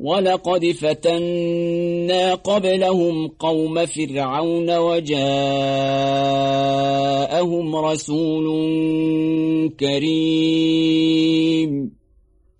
ولقد فتنا قبلهم قوم فرعون وجاءهم رسول كريم